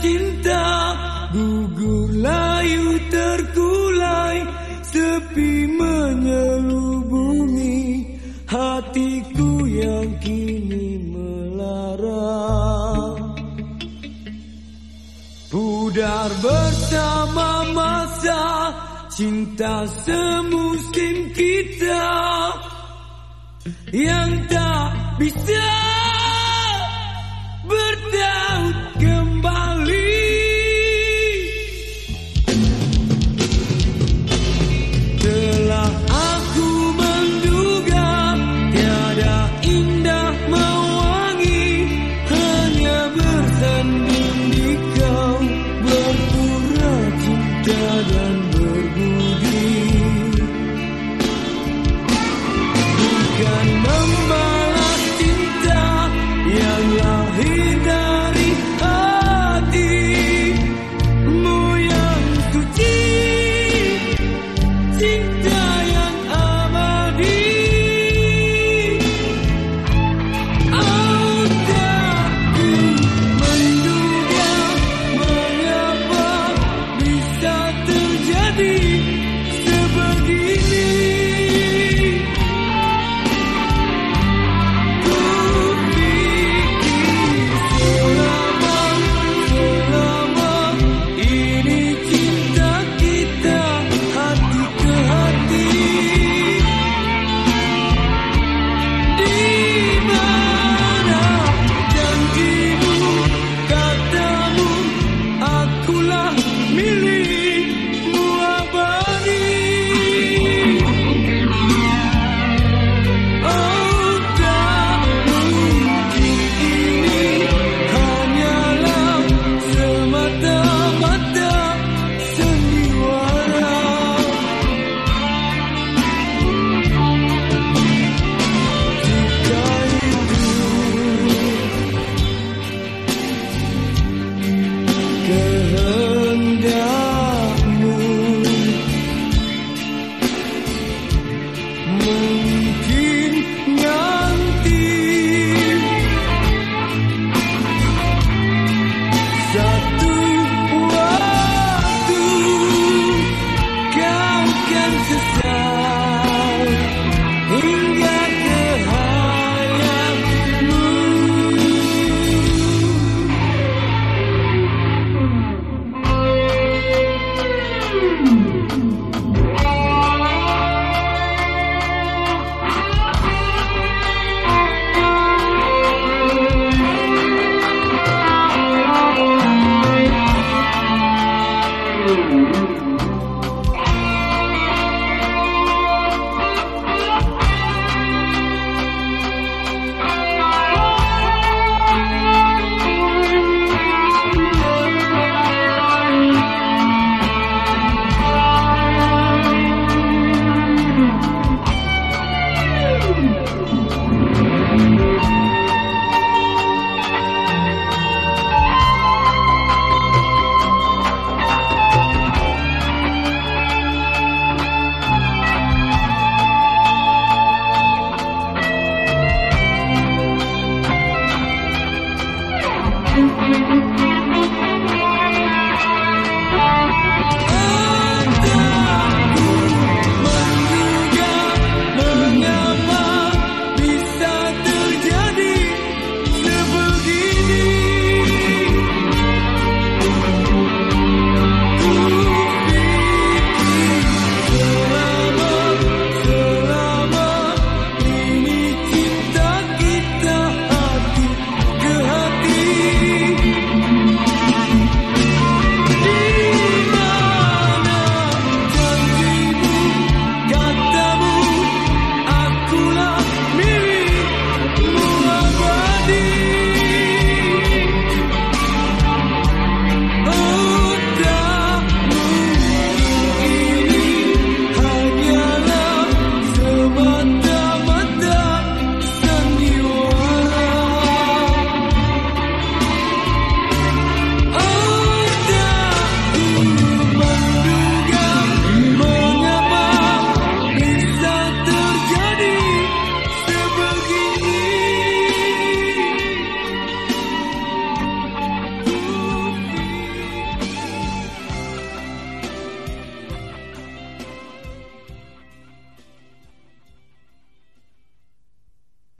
cinta gugur layu terkulai kasih. Biar bersama masa cinta semusim kita yang tak bisa.